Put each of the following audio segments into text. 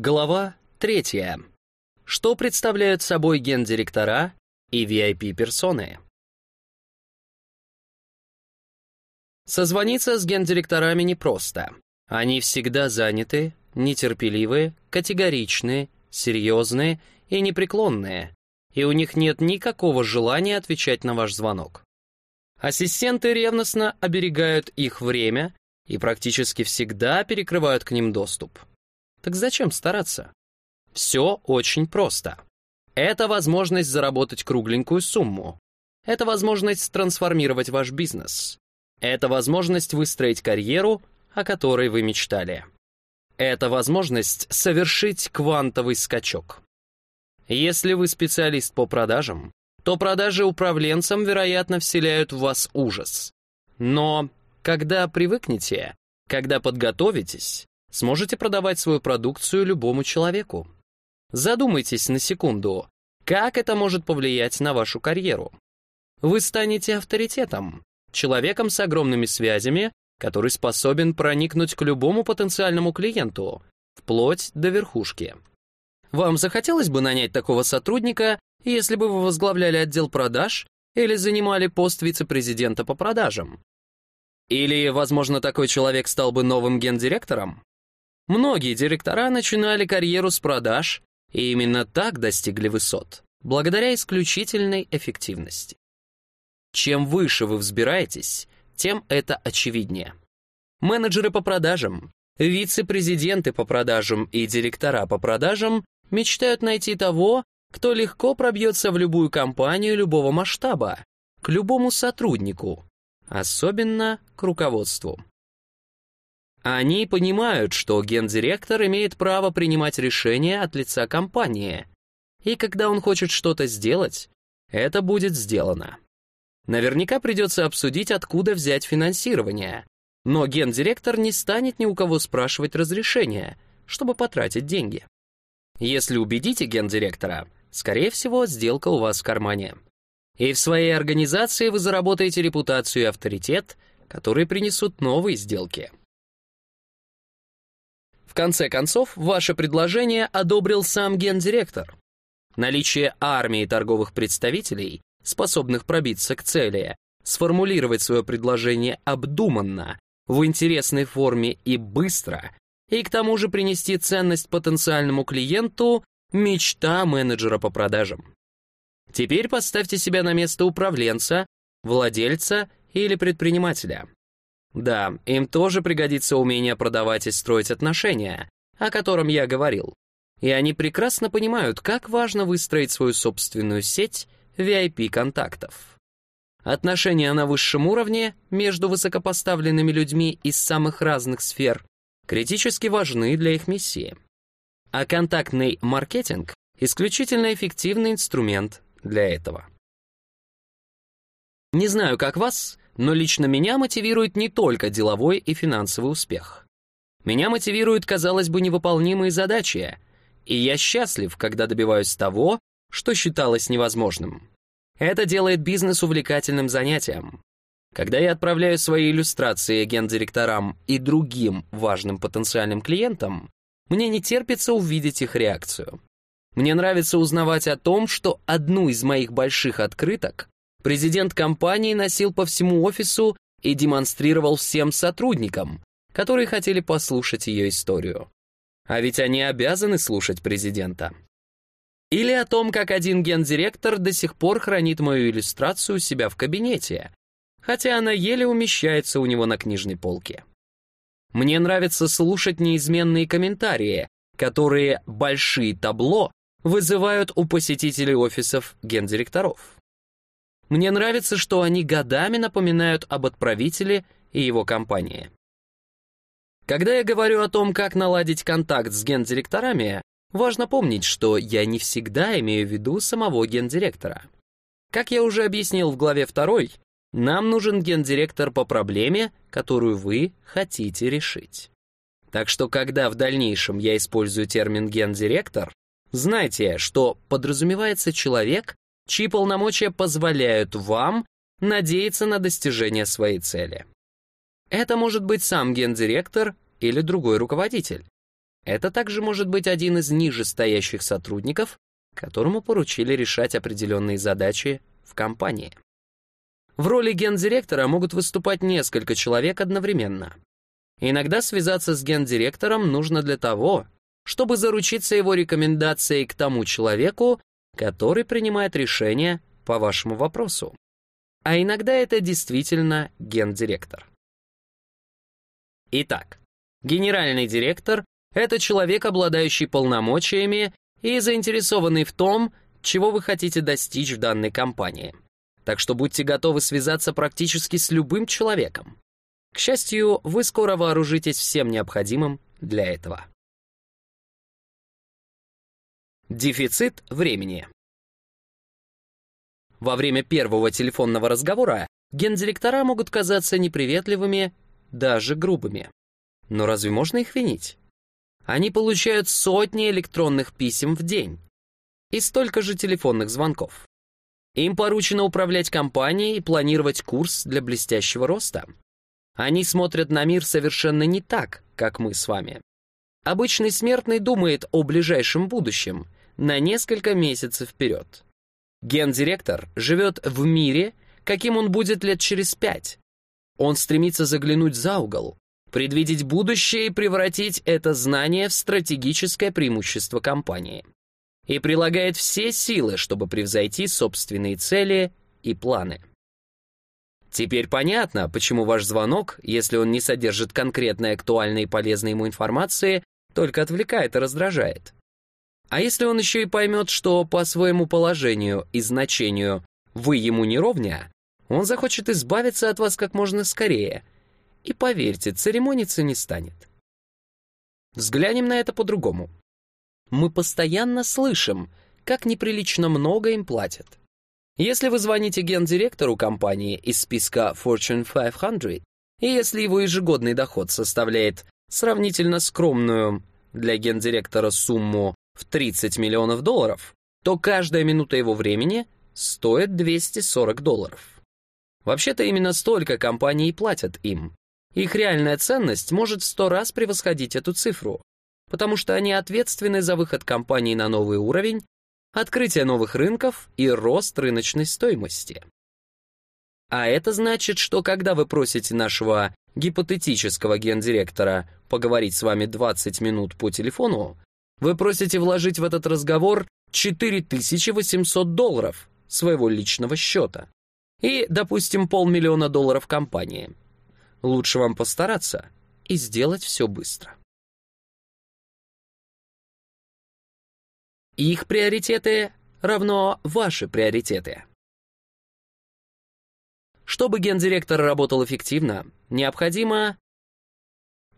Глава третья. Что представляют собой гендиректора и VIP-персоны? Созвониться с гендиректорами непросто. Они всегда заняты, нетерпеливые, категоричные, серьезные и непреклонные, и у них нет никакого желания отвечать на ваш звонок. Ассистенты ревностно оберегают их время и практически всегда перекрывают к ним доступ. Так зачем стараться? Все очень просто. Это возможность заработать кругленькую сумму. Это возможность трансформировать ваш бизнес. Это возможность выстроить карьеру, о которой вы мечтали. Это возможность совершить квантовый скачок. Если вы специалист по продажам, то продажи управленцам, вероятно, вселяют в вас ужас. Но когда привыкнете, когда подготовитесь, сможете продавать свою продукцию любому человеку. Задумайтесь на секунду, как это может повлиять на вашу карьеру. Вы станете авторитетом, человеком с огромными связями, который способен проникнуть к любому потенциальному клиенту, вплоть до верхушки. Вам захотелось бы нанять такого сотрудника, если бы вы возглавляли отдел продаж или занимали пост вице-президента по продажам? Или, возможно, такой человек стал бы новым гендиректором? Многие директора начинали карьеру с продаж, и именно так достигли высот, благодаря исключительной эффективности. Чем выше вы взбираетесь, тем это очевиднее. Менеджеры по продажам, вице-президенты по продажам и директора по продажам мечтают найти того, кто легко пробьется в любую компанию любого масштаба, к любому сотруднику, особенно к руководству. Они понимают, что гендиректор имеет право принимать решения от лица компании, и когда он хочет что-то сделать, это будет сделано. Наверняка придется обсудить, откуда взять финансирование, но гендиректор не станет ни у кого спрашивать разрешения, чтобы потратить деньги. Если убедите гендиректора, скорее всего, сделка у вас в кармане. И в своей организации вы заработаете репутацию и авторитет, которые принесут новые сделки. В конце концов, ваше предложение одобрил сам гендиректор. Наличие армии торговых представителей, способных пробиться к цели, сформулировать свое предложение обдуманно, в интересной форме и быстро, и к тому же принести ценность потенциальному клиенту – мечта менеджера по продажам. Теперь поставьте себя на место управленца, владельца или предпринимателя. Да, им тоже пригодится умение продавать и строить отношения, о котором я говорил. И они прекрасно понимают, как важно выстроить свою собственную сеть VIP-контактов. Отношения на высшем уровне между высокопоставленными людьми из самых разных сфер критически важны для их миссии. А контактный маркетинг – исключительно эффективный инструмент для этого. Не знаю, как вас, но лично меня мотивирует не только деловой и финансовый успех. Меня мотивируют, казалось бы, невыполнимые задачи, и я счастлив, когда добиваюсь того, что считалось невозможным. Это делает бизнес увлекательным занятием. Когда я отправляю свои иллюстрации гендиректорам и другим важным потенциальным клиентам, мне не терпится увидеть их реакцию. Мне нравится узнавать о том, что одну из моих больших открыток президент компании носил по всему офису и демонстрировал всем сотрудникам, которые хотели послушать ее историю. А ведь они обязаны слушать президента. Или о том, как один гендиректор до сих пор хранит мою иллюстрацию у себя в кабинете, хотя она еле умещается у него на книжной полке. Мне нравится слушать неизменные комментарии, которые большие табло вызывают у посетителей офисов гендиректоров. Мне нравится, что они годами напоминают об отправителе и его компании. Когда я говорю о том, как наладить контакт с гендиректорами, Важно помнить, что я не всегда имею в виду самого гендиректора. Как я уже объяснил в главе 2, нам нужен гендиректор по проблеме, которую вы хотите решить. Так что, когда в дальнейшем я использую термин гендиректор, знайте, что подразумевается человек, чьи полномочия позволяют вам надеяться на достижение своей цели. Это может быть сам гендиректор или другой руководитель. Это также может быть один из нижестоящих сотрудников, которому поручили решать определенные задачи в компании. В роли гендиректора могут выступать несколько человек одновременно. Иногда связаться с гендиректором нужно для того, чтобы заручиться его рекомендацией к тому человеку, который принимает решение по вашему вопросу. А иногда это действительно гендиректор. Итак, генеральный директор — это человек, обладающий полномочиями и заинтересованный в том, чего вы хотите достичь в данной компании. Так что будьте готовы связаться практически с любым человеком. К счастью, вы скоро вооружитесь всем необходимым для этого. Дефицит времени. Во время первого телефонного разговора гендиректора могут казаться неприветливыми, даже грубыми. Но разве можно их винить? Они получают сотни электронных писем в день и столько же телефонных звонков. Им поручено управлять компанией и планировать курс для блестящего роста. Они смотрят на мир совершенно не так, как мы с вами. Обычный смертный думает о ближайшем будущем, на несколько месяцев вперед. Гендиректор живет в мире, каким он будет лет через пять. Он стремится заглянуть за угол, предвидеть будущее и превратить это знание в стратегическое преимущество компании. И прилагает все силы, чтобы превзойти собственные цели и планы. Теперь понятно, почему ваш звонок, если он не содержит конкретной актуальной и полезной ему информации, только отвлекает и раздражает. А если он еще и поймет, что по своему положению и значению вы ему не ровня, он захочет избавиться от вас как можно скорее. И поверьте, церемониться не станет. Взглянем на это по-другому. Мы постоянно слышим, как неприлично много им платят. Если вы звоните гендиректору компании из списка Fortune 500, и если его ежегодный доход составляет сравнительно скромную для гендиректора сумму в 30 миллионов долларов, то каждая минута его времени стоит 240 долларов. Вообще-то именно столько компании платят им. Их реальная ценность может в 100 раз превосходить эту цифру, потому что они ответственны за выход компании на новый уровень, открытие новых рынков и рост рыночной стоимости. А это значит, что когда вы просите нашего гипотетического гендиректора поговорить с вами 20 минут по телефону, вы просите вложить в этот разговор 4800 долларов своего личного счета и, допустим, полмиллиона долларов компании. Лучше вам постараться и сделать все быстро. Их приоритеты равно ваши приоритеты. Чтобы гендиректор работал эффективно, необходимо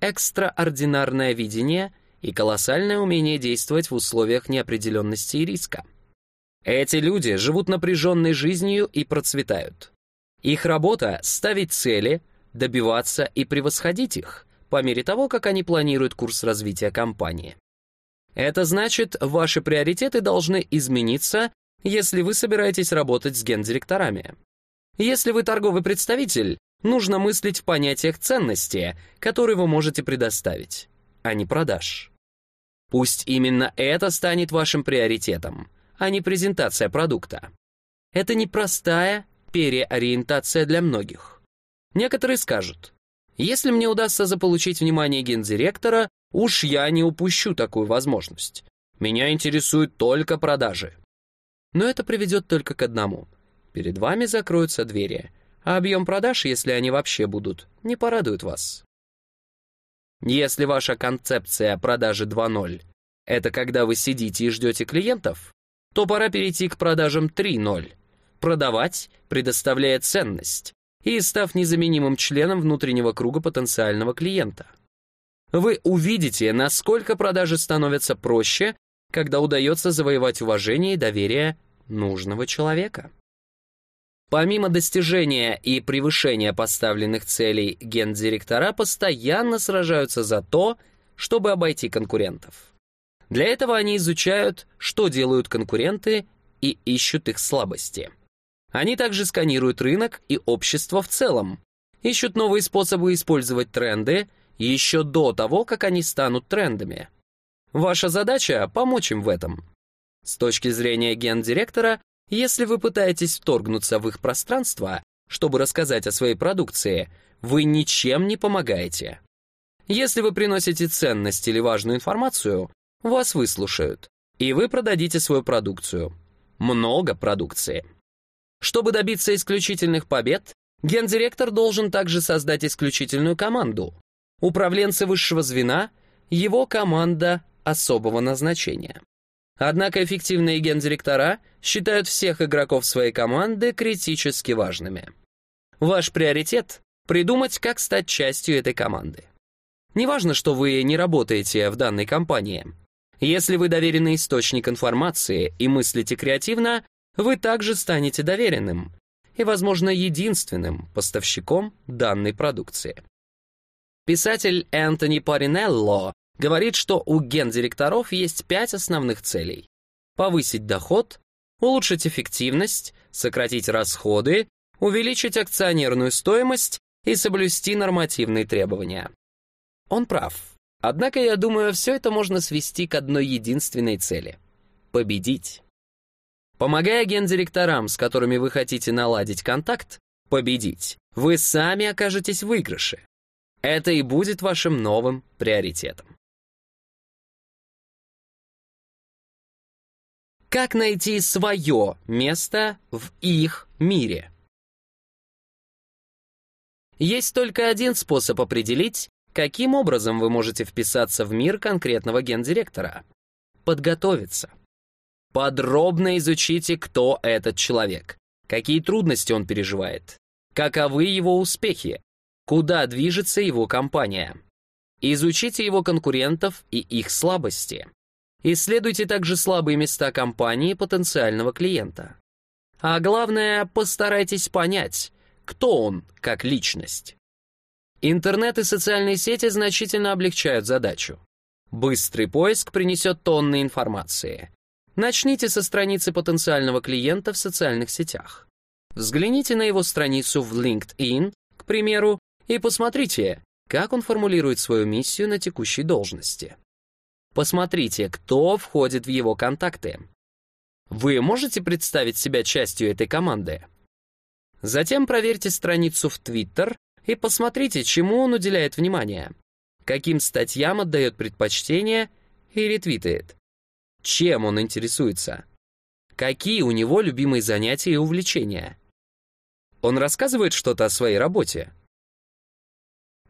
экстраординарное видение – и колоссальное умение действовать в условиях неопределенности и риска. Эти люди живут напряженной жизнью и процветают. Их работа — ставить цели, добиваться и превосходить их, по мере того, как они планируют курс развития компании. Это значит, ваши приоритеты должны измениться, если вы собираетесь работать с гендиректорами. Если вы торговый представитель, нужно мыслить в понятиях ценности, которые вы можете предоставить, а не продаж. Пусть именно это станет вашим приоритетом, а не презентация продукта. Это непростая переориентация для многих. Некоторые скажут, если мне удастся заполучить внимание гендиректора, уж я не упущу такую возможность. Меня интересуют только продажи. Но это приведет только к одному. Перед вами закроются двери, а объем продаж, если они вообще будут, не порадует вас. Если ваша концепция продажи 2.0 — это когда вы сидите и ждете клиентов, то пора перейти к продажам 3.0. Продавать, предоставляя ценность и став незаменимым членом внутреннего круга потенциального клиента. Вы увидите, насколько продажи становятся проще, когда удается завоевать уважение и доверие нужного человека. Помимо достижения и превышения поставленных целей, гендиректора постоянно сражаются за то, чтобы обойти конкурентов. Для этого они изучают, что делают конкуренты и ищут их слабости. Они также сканируют рынок и общество в целом, ищут новые способы использовать тренды еще до того, как они станут трендами. Ваша задача — помочь им в этом. С точки зрения гендиректора, если вы пытаетесь вторгнуться в их пространство, чтобы рассказать о своей продукции, вы ничем не помогаете. Если вы приносите ценность или важную информацию, вас выслушают, и вы продадите свою продукцию. Много продукции. Чтобы добиться исключительных побед, гендиректор должен также создать исключительную команду. Управленцы высшего звена — его команда особого назначения. Однако эффективные гендиректора считают всех игроков своей команды критически важными. Ваш приоритет — придумать, как стать частью этой команды. Неважно, что вы не работаете в данной компании. Если вы доверенный источник информации и мыслите креативно, вы также станете доверенным и, возможно, единственным поставщиком данной продукции. Писатель Энтони Паринелло говорит, что у гендиректоров есть пять основных целей. Повысить доход, улучшить эффективность, сократить расходы, увеличить акционерную стоимость и соблюсти нормативные требования. Он прав. Однако, я думаю, все это можно свести к одной единственной цели — победить. Помогая гендиректорам, с которыми вы хотите наладить контакт, победить, вы сами окажетесь в выигрыше. Это и будет вашим новым приоритетом. Как найти свое место в их мире? Есть только один способ определить, каким образом вы можете вписаться в мир конкретного гендиректора. Подготовиться. Подробно изучите, кто этот человек, какие трудности он переживает, каковы его успехи, куда движется его компания. Изучите его конкурентов и их слабости. Исследуйте также слабые места компании потенциального клиента. А главное, постарайтесь понять, кто он как личность. Интернет и социальные сети значительно облегчают задачу. Быстрый поиск принесет тонны информации. Начните со страницы потенциального клиента в социальных сетях. Взгляните на его страницу в LinkedIn, к примеру, и посмотрите, как он формулирует свою миссию на текущей должности. Посмотрите, кто входит в его контакты. Вы можете представить себя частью этой команды? Затем проверьте страницу в Twitter и посмотрите, чему он уделяет внимание, каким статьям отдает предпочтение и ретвитает, чем он интересуется, какие у него любимые занятия и увлечения. Он рассказывает что-то о своей работе.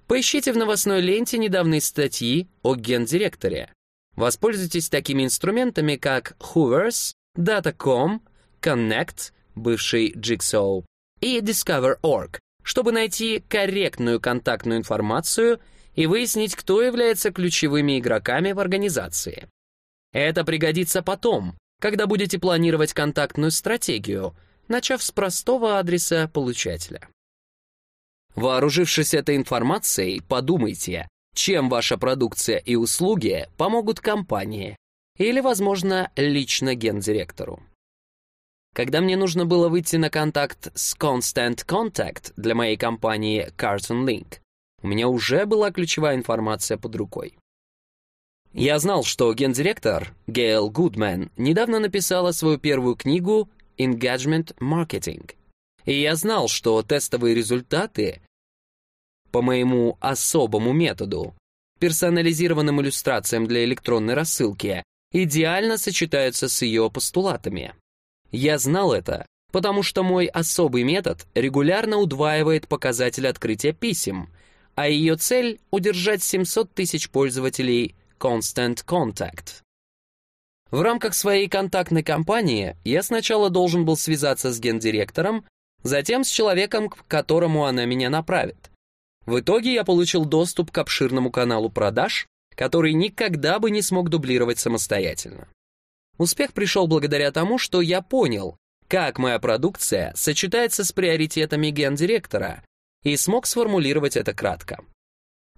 Поищите в новостной ленте недавние статьи о гендиректоре. Воспользуйтесь такими инструментами, как Hoovers, Data.com, Connect, бывший Jigsaw, и Discover.org, чтобы найти корректную контактную информацию и выяснить, кто является ключевыми игроками в организации. Это пригодится потом, когда будете планировать контактную стратегию, начав с простого адреса получателя. Вооружившись этой информацией, подумайте, чем ваша продукция и услуги помогут компании или, возможно, лично гендиректору. Когда мне нужно было выйти на контакт с Constant Contact для моей компании Cartoon Link, у меня уже была ключевая информация под рукой. Я знал, что гендиректор Гейл Гудман недавно написала свою первую книгу Engagement Marketing. И я знал, что тестовые результаты по моему особому методу, персонализированным иллюстрациям для электронной рассылки, идеально сочетаются с ее постулатами. Я знал это, потому что мой особый метод регулярно удваивает показатель открытия писем, а ее цель — удержать 700 тысяч пользователей Constant Contact. В рамках своей контактной кампании я сначала должен был связаться с гендиректором, затем с человеком, к которому она меня направит. В итоге я получил доступ к обширному каналу продаж, который никогда бы не смог дублировать самостоятельно. Успех пришел благодаря тому, что я понял, как моя продукция сочетается с приоритетами гендиректора, и смог сформулировать это кратко.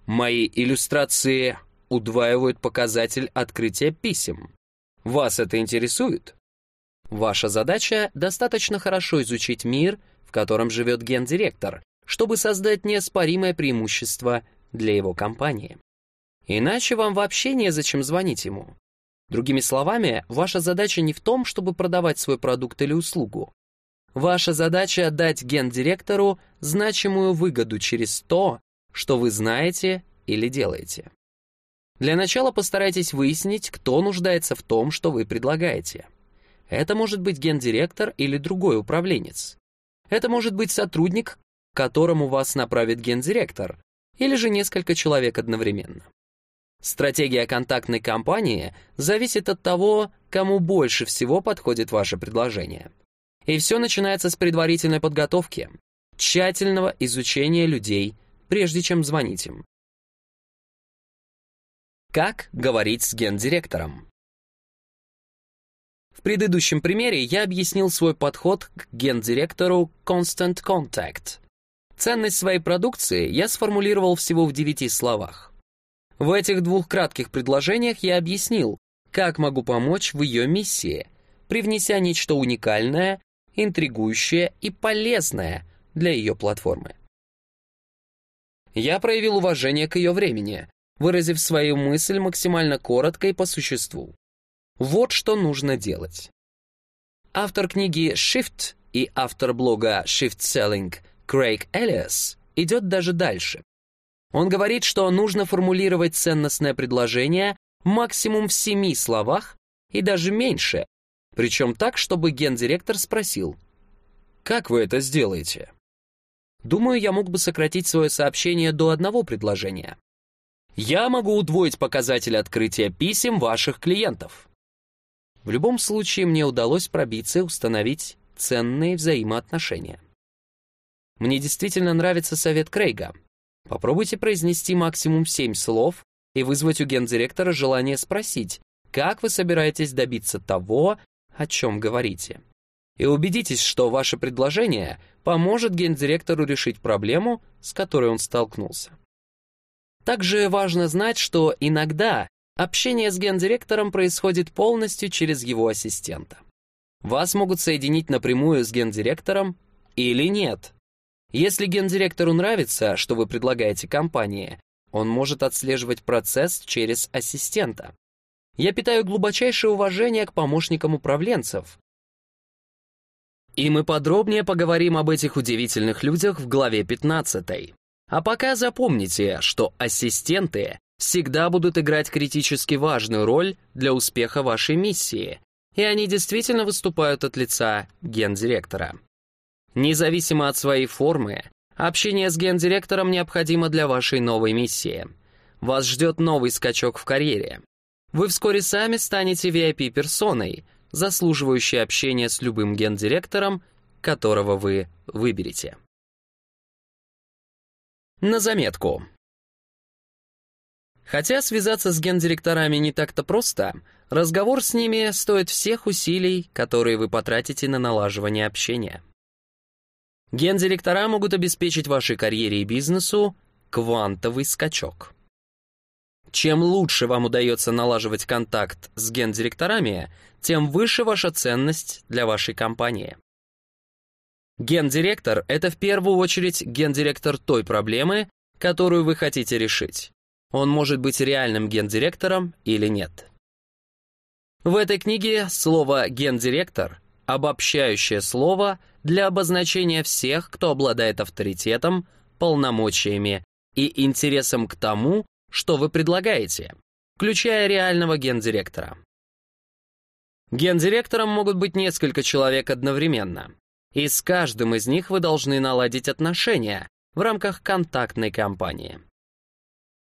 Мои иллюстрации удваивают показатель открытия писем. Вас это интересует? Ваша задача — достаточно хорошо изучить мир, в котором живет гендиректор, чтобы создать неоспоримое преимущество для его компании. Иначе вам вообще незачем звонить ему. Другими словами, ваша задача не в том, чтобы продавать свой продукт или услугу. Ваша задача — дать гендиректору значимую выгоду через то, что вы знаете или делаете. Для начала постарайтесь выяснить, кто нуждается в том, что вы предлагаете. Это может быть гендиректор или другой управленец. Это может быть сотрудник, которому вас направит гендиректор, или же несколько человек одновременно. Стратегия контактной кампании зависит от того, кому больше всего подходит ваше предложение. И все начинается с предварительной подготовки, тщательного изучения людей, прежде чем звонить им. Как говорить с гендиректором? В предыдущем примере я объяснил свой подход к гендиректору Constant Contact. Ценность своей продукции я сформулировал всего в девяти словах. В этих двух кратких предложениях я объяснил, как могу помочь в ее миссии, привнеся нечто уникальное, интригующее и полезное для ее платформы. Я проявил уважение к ее времени, выразив свою мысль максимально коротко и по существу. Вот что нужно делать. Автор книги «Shift» и автор блога «Shift Selling» Крейг Элиас идет даже дальше. Он говорит, что нужно формулировать ценностное предложение максимум в семи словах и даже меньше, причем так, чтобы гендиректор спросил, «Как вы это сделаете?» Думаю, я мог бы сократить свое сообщение до одного предложения. Я могу удвоить показатель открытия писем ваших клиентов. В любом случае, мне удалось пробиться и установить ценные взаимоотношения. Мне действительно нравится совет Крейга — Попробуйте произнести максимум 7 слов и вызвать у гендиректора желание спросить, как вы собираетесь добиться того, о чем говорите. И убедитесь, что ваше предложение поможет гендиректору решить проблему, с которой он столкнулся. Также важно знать, что иногда общение с гендиректором происходит полностью через его ассистента. Вас могут соединить напрямую с гендиректором или нет. Если гендиректору нравится, что вы предлагаете компании, он может отслеживать процесс через ассистента. Я питаю глубочайшее уважение к помощникам управленцев. И мы подробнее поговорим об этих удивительных людях в главе 15. А пока запомните, что ассистенты всегда будут играть критически важную роль для успеха вашей миссии, и они действительно выступают от лица гендиректора. Независимо от своей формы, общение с гендиректором необходимо для вашей новой миссии. Вас ждет новый скачок в карьере. Вы вскоре сами станете VIP-персоной, заслуживающей общения с любым гендиректором, которого вы выберете. На заметку. Хотя связаться с гендиректорами не так-то просто, разговор с ними стоит всех усилий, которые вы потратите на налаживание общения. Гендиректора могут обеспечить вашей карьере и бизнесу квантовый скачок. Чем лучше вам удается налаживать контакт с гендиректорами, тем выше ваша ценность для вашей компании. Гендиректор — это в первую очередь гендиректор той проблемы, которую вы хотите решить. Он может быть реальным гендиректором или нет. В этой книге слово «гендиректор» — обобщающее слово — для обозначения всех, кто обладает авторитетом, полномочиями и интересом к тому, что вы предлагаете, включая реального гендиректора. Гендиректором могут быть несколько человек одновременно, и с каждым из них вы должны наладить отношения в рамках контактной кампании.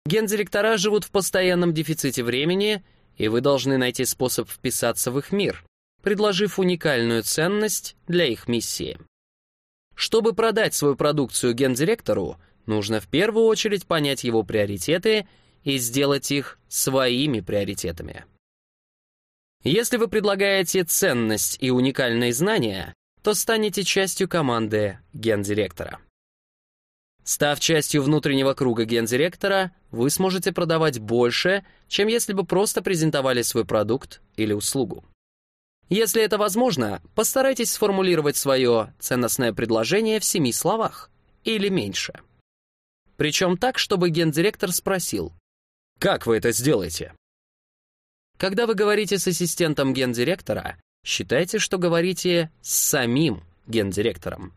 Гендиректора живут в постоянном дефиците времени, и вы должны найти способ вписаться в их мир, предложив уникальную ценность для их миссии. Чтобы продать свою продукцию гендиректору, нужно в первую очередь понять его приоритеты и сделать их своими приоритетами. Если вы предлагаете ценность и уникальные знания, то станете частью команды гендиректора. Став частью внутреннего круга гендиректора, вы сможете продавать больше, чем если бы просто презентовали свой продукт или услугу. Если это возможно, постарайтесь сформулировать свое ценностное предложение в семи словах или меньше. Причем так, чтобы гендиректор спросил, Как вы это сделаете? Когда вы говорите с ассистентом гендиректора, считайте, что говорите с самим гендиректором.